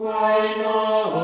Why not?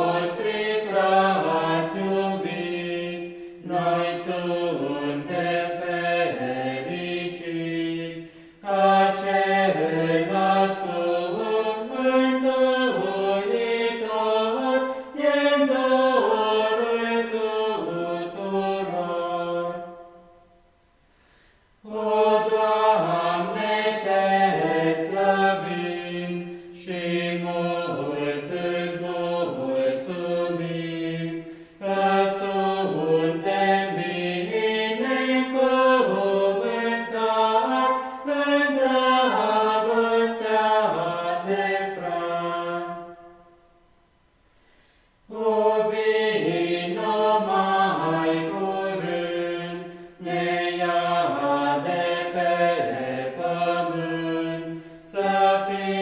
Amen.